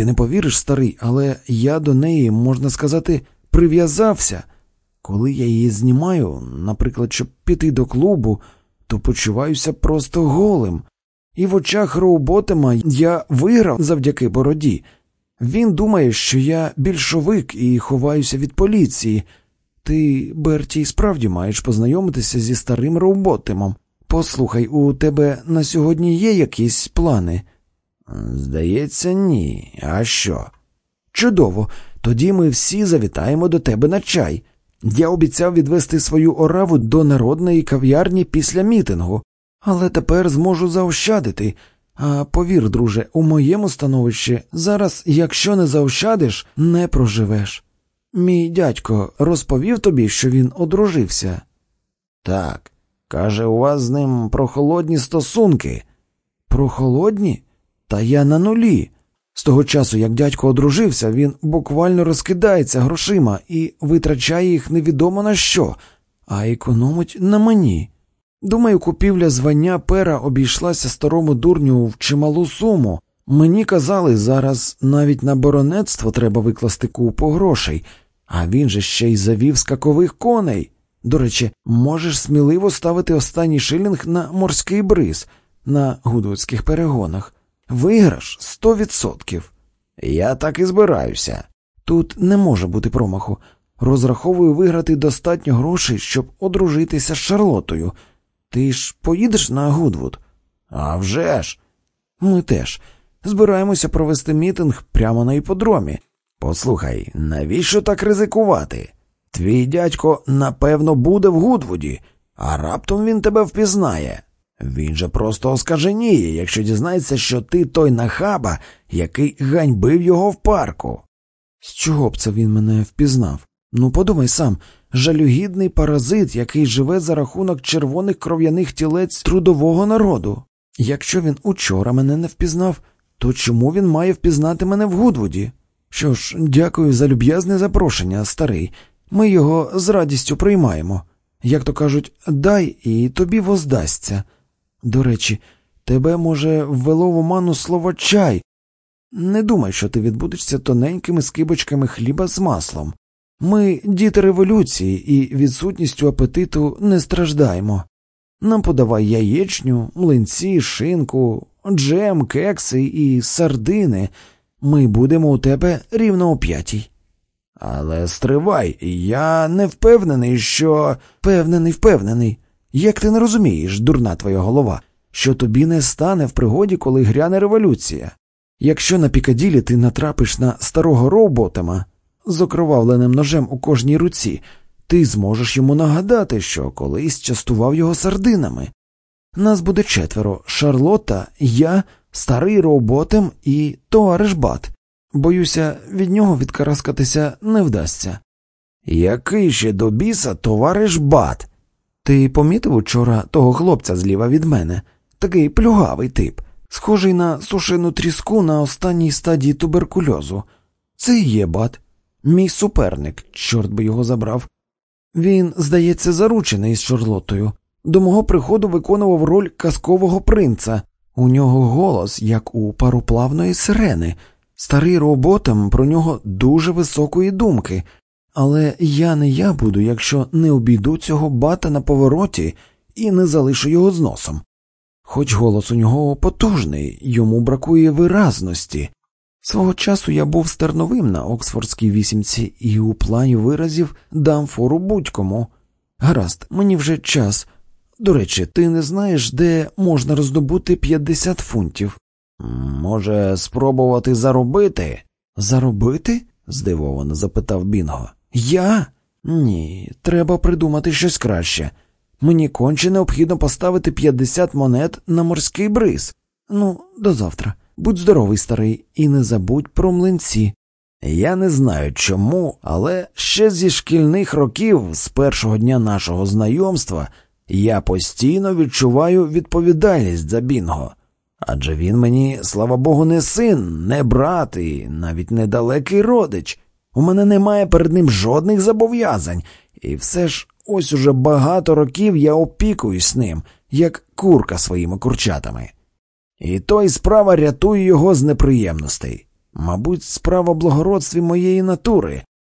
Ти не повіриш, старий, але я до неї, можна сказати, прив'язався. Коли я її знімаю, наприклад, щоб піти до клубу, то почуваюся просто голим. І в очах Роуботема я виграв завдяки бороді. Він думає, що я більшовик і ховаюся від поліції. Ти, Берті, справді маєш познайомитися зі старим Роуботемом. Послухай, у тебе на сьогодні є якісь плани? Здається, ні. А що? Чудово. Тоді ми всі завітаємо до тебе на чай. Я обіцяв відвести свою ораву до народної кав'ярні після мітингу, але тепер зможу заощадити. А повір, друже, у моєму становищі зараз, якщо не заощадиш, не проживеш. Мій дядько розповів тобі, що він одружився. Так, каже, у вас з ним прохолодні стосунки. Прохолодні? Та я на нулі. З того часу, як дядько одружився, він буквально розкидається грошима і витрачає їх невідомо на що, а економить на мені. Думаю, купівля звання пера обійшлася старому дурню в чималу суму. Мені казали, зараз навіть на боронецтво треба викласти купу грошей, а він же ще й завів скакових коней. До речі, можеш сміливо ставити останній шилінг на морський бриз на гудвудських перегонах. Виграш сто відсотків. Я так і збираюся. Тут не може бути промаху. Розраховую виграти достатньо грошей, щоб одружитися з Шарлотою. Ти ж поїдеш на Гудвуд? «А вже ж!» Ми теж. Збираємося провести мітинг прямо на іподромі. Послухай, навіщо так ризикувати? Твій дядько, напевно, буде в Гудвуді, а раптом він тебе впізнає. Він же просто оскаженіє, якщо дізнається, що ти той нахаба, який ганьбив його в парку. З чого б це він мене впізнав? Ну, подумай сам, жалюгідний паразит, який живе за рахунок червоних кров'яних тілець трудового народу. Якщо він учора мене не впізнав, то чому він має впізнати мене в Гудвуді? Що ж, дякую за люб'язне запрошення, старий. Ми його з радістю приймаємо. Як то кажуть, дай і тобі воздасться. До речі, тебе, може, ввело в оману слово чай. Не думай, що ти відбудешся тоненькими скибочками хліба з маслом. Ми діти революції і відсутністю апетиту не страждаємо. Нам подавай яєчню, млинці, шинку, джем, кекси і сардини. Ми будемо у тебе рівно о п'ятій. Але стривай, я не впевнений, що. Впевнений, впевнений. Як ти не розумієш, дурна твоя голова, що тобі не стане в пригоді, коли гряне революція. Якщо на Пікаділі ти натрапиш на старого роботема з окровавленим ножем у кожній руці, ти зможеш йому нагадати, що колись частував його сардинами. Нас буде четверо Шарлота, я, старий роботем і товариш Бат. Боюся, від нього відкараскатися не вдасться. Який ще до біса товариш Бат? Ти помітив учора того хлопця зліва від мене, такий плюгавий тип, схожий на сушену тріску на останній стадії туберкульозу. Це і є бат, мій суперник, чорт би його забрав. Він, здається, заручений з Шарлотою. До мого приходу виконував роль казкового принца. У нього голос, як у пароплавної сирени. Старий роботам про нього дуже високої думки. Але я не я буду, якщо не обійду цього бата на повороті і не залишу його з носом. Хоч голос у нього потужний, йому бракує виразності. Свого часу я був стерновим на Оксфордській вісімці і у плані виразів дам фору будь-кому. Гаразд, мені вже час. До речі, ти не знаєш, де можна роздобути 50 фунтів? Може, спробувати заробити? Заробити? здивовано запитав Бінго. Я? Ні, треба придумати щось краще. Мені конче необхідно поставити 50 монет на морський бриз. Ну, до завтра. Будь здоровий, старий, і не забудь про млинці. Я не знаю чому, але ще зі шкільних років, з першого дня нашого знайомства, я постійно відчуваю відповідальність за Бінго. Адже він мені, слава Богу, не син, не брат і навіть недалекий родич. У мене немає перед ним жодних зобов'язань, і все ж ось уже багато років я опікуюсь ним, як курка своїми курчатами. І той справа рятує його з неприємностей. Мабуть, справа благородстві моєї натури,